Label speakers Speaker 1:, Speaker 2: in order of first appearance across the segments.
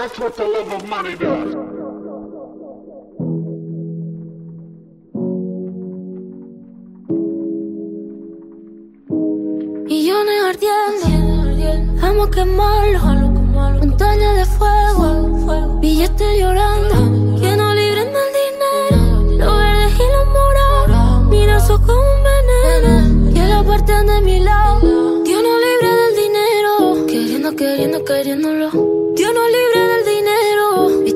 Speaker 1: That's what the love of money does.
Speaker 2: Millones ardiendo, vamos a quemarlo. Montaña de fuego, billetes llorando.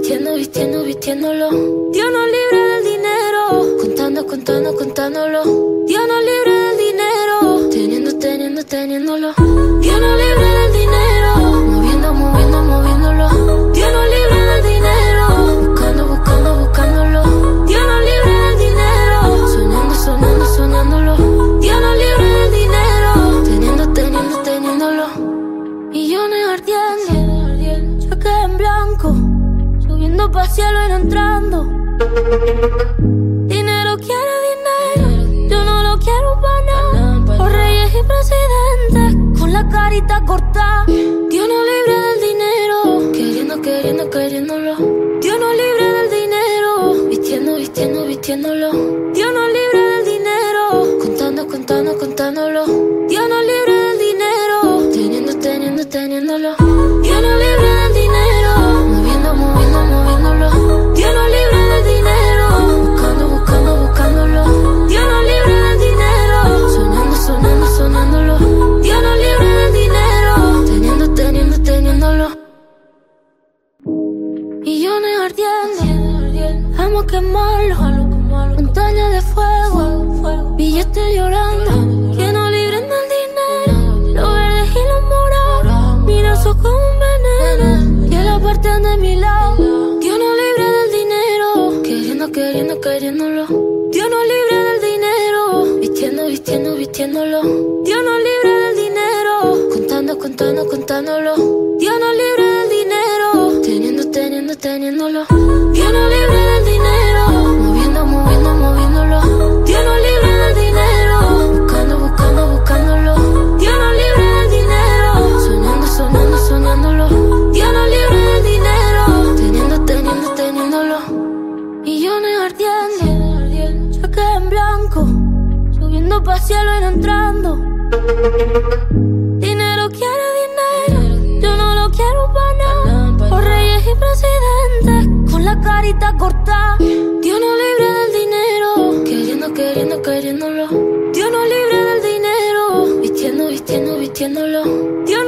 Speaker 2: Vistiendo, vistiendo, vistiéndolo. Dios no libre del dinero, contando, contando, contándolo. Dios no libre del dinero, teniendo, teniendo, teniéndolo. Dios no libre del dinero, moviendo, moviendo, moviéndolo. Dios no libre del dinero, buscando, buscando, buscándolo. Dios no libre del dinero, soñando, soñando, soñándolo. Dios no libre del dinero, teniendo, teniendo, teniéndolo. Millones ardiendo, cheque en blanco, subiendo pa' cielo y entrando. Dinero quiere dinero, yo no lo quiero para nada. Por reyes y presidentes, con la carita cortada. Dios no libre del dinero, queriendo, queriendo, queriéndolo. Dios no libre del dinero, vistiendo, vistiendo, vistiéndolo. Dios no libre del dinero, contando, contando, contándolo. Dios no libre del dinero, teniendo, teniendo, teniéndolo. Dios no libre del dinero, moviendo, moviendo, a quemarlo. Montaña de fuego, billetes llorando. Que no libren del dinero, los verdes y los morados. Mira eso como un veneno, que la parte de mi lado. Dios no libre del dinero, queriendo, queriendo, queriéndolo. Dios no libre del dinero, vistiendo, vistiendo, vistiéndolo. Dios no libre del dinero, contando, contando, contándolo. Dios no libre del dinero, teniendo, teniendo, teniéndolo. Dios no libre subiendo pa' cielo y entrando. Dinero quiere dinero, yo no lo quiero para nada. Por reyes y presidentes, con la carita cortada. Dios no libre del dinero, queriendo, queriendo, queriéndolo. Dios no libre del dinero, vistiendo, vistiendo, vistiéndolo. Dios